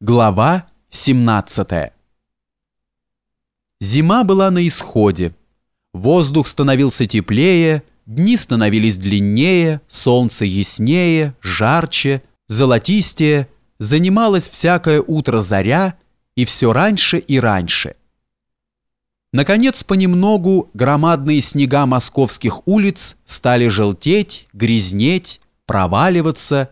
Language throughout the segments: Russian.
Глава 17 Зима была на исходе. Воздух становился теплее, дни становились длиннее, солнце яснее, жарче, золотистее, занималось всякое утро заря и все раньше и раньше. Наконец, понемногу громадные снега московских улиц стали желтеть, грязнеть, проваливаться,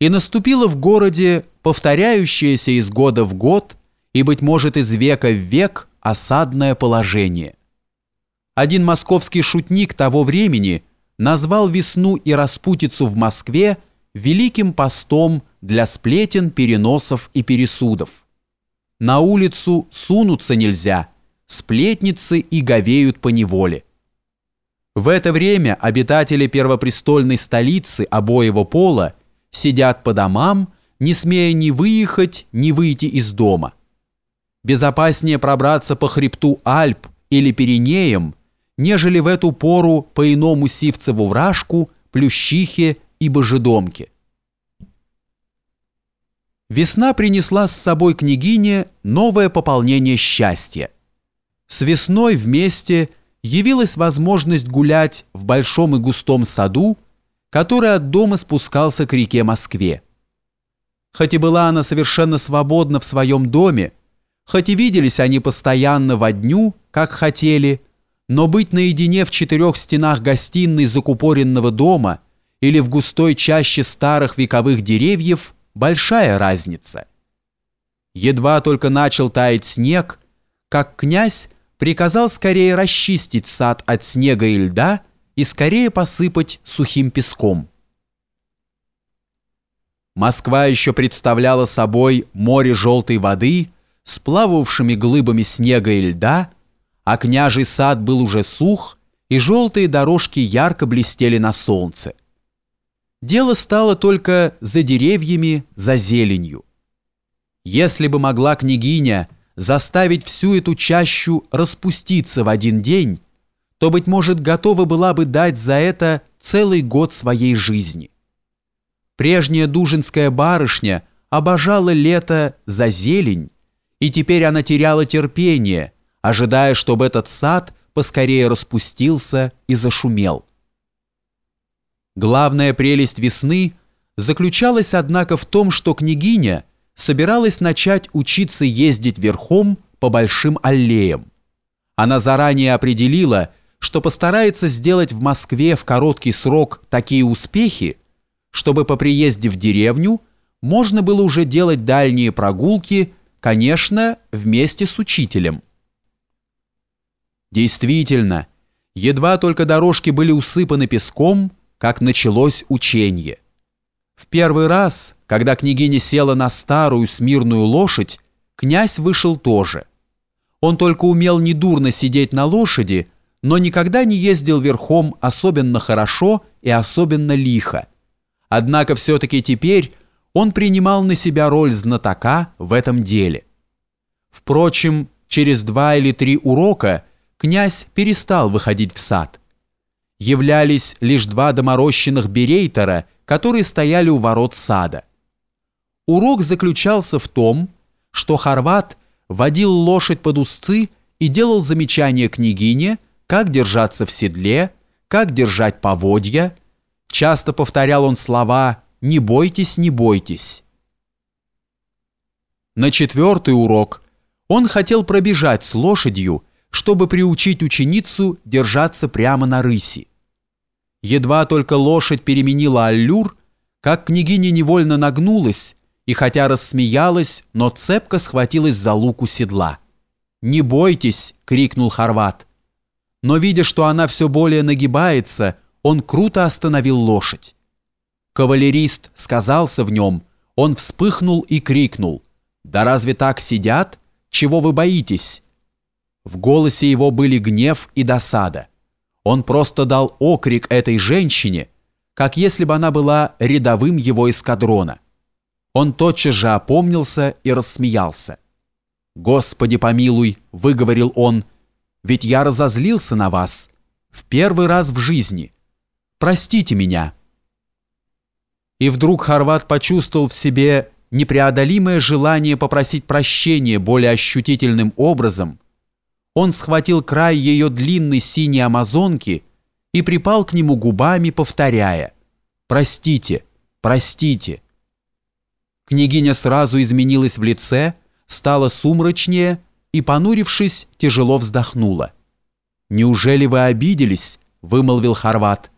и наступило в городе повторяющееся из года в год и, быть может, из века в век осадное положение. Один московский шутник того времени назвал весну и распутицу в Москве великим постом для сплетен, переносов и пересудов. На улицу сунуться нельзя, сплетницы и говеют по неволе. В это время обитатели первопрестольной столицы обоего пола сидят по домам, не смея ни выехать, ни выйти из дома. Безопаснее пробраться по хребту Альп или Пиренеям, нежели в эту пору по иному Сивцеву вражку, Плющихе и Божедомке. Весна принесла с собой княгине новое пополнение счастья. С весной вместе явилась возможность гулять в большом и густом саду, который от дома спускался к реке Москве. Хоть и была она совершенно свободна в своем доме, хоть и виделись они постоянно во дню, как хотели, но быть наедине в четырех стенах гостиной закупоренного дома или в густой чаще старых вековых деревьев – большая разница. Едва только начал таять снег, как князь приказал скорее расчистить сад от снега и льда и скорее посыпать сухим песком. Москва еще представляла собой море желтой воды с плававшими глыбами снега и льда, а княжий сад был уже сух, и желтые дорожки ярко блестели на солнце. Дело стало только за деревьями, за зеленью. Если бы могла княгиня заставить всю эту чащу распуститься в один день, то, быть может, готова была бы дать за это целый год своей жизни. Прежняя дужинская барышня обожала лето за зелень, и теперь она теряла терпение, ожидая, чтобы этот сад поскорее распустился и зашумел. Главная прелесть весны заключалась, однако, в том, что княгиня собиралась начать учиться ездить верхом по большим аллеям. Она заранее определила, что постарается сделать в Москве в короткий срок такие успехи, чтобы по приезде в деревню можно было уже делать дальние прогулки, конечно, вместе с учителем. Действительно, едва только дорожки были усыпаны песком, как началось учение. В первый раз, когда княгиня села на старую смирную лошадь, князь вышел тоже. Он только умел недурно сидеть на лошади, но никогда не ездил верхом особенно хорошо и особенно лихо. Однако все-таки теперь он принимал на себя роль знатока в этом деле. Впрочем, через два или три урока князь перестал выходить в сад. Являлись лишь два доморощенных берейтера, которые стояли у ворот сада. Урок заключался в том, что Хорват водил лошадь под узцы и делал замечания княгине, как держаться в седле, как держать поводья, Часто повторял он слова «не бойтесь, не бойтесь». На четвертый урок он хотел пробежать с лошадью, чтобы приучить ученицу держаться прямо на рыси. Едва только лошадь переменила аллюр, как княгиня невольно нагнулась и хотя рассмеялась, но цепко схватилась за луку седла. «Не бойтесь!» — крикнул Хорват. Но видя, что она все более нагибается, он круто остановил лошадь. Кавалерист сказался в нем, он вспыхнул и крикнул. «Да разве так сидят? Чего вы боитесь?» В голосе его были гнев и досада. Он просто дал окрик этой женщине, как если бы она была рядовым его эскадрона. Он тотчас же опомнился и рассмеялся. «Господи помилуй!» — выговорил он. «Ведь я разозлился на вас. В первый раз в жизни. Простите меня». И вдруг Хорват почувствовал в себе непреодолимое желание попросить прощения более ощутительным образом, он схватил край ее длинной синей амазонки и припал к нему губами, повторяя «Простите, простите». Княгиня сразу изменилась в лице, стала сумрачнее и, понурившись, тяжело вздохнула. «Неужели вы обиделись?» – вымолвил Хорват.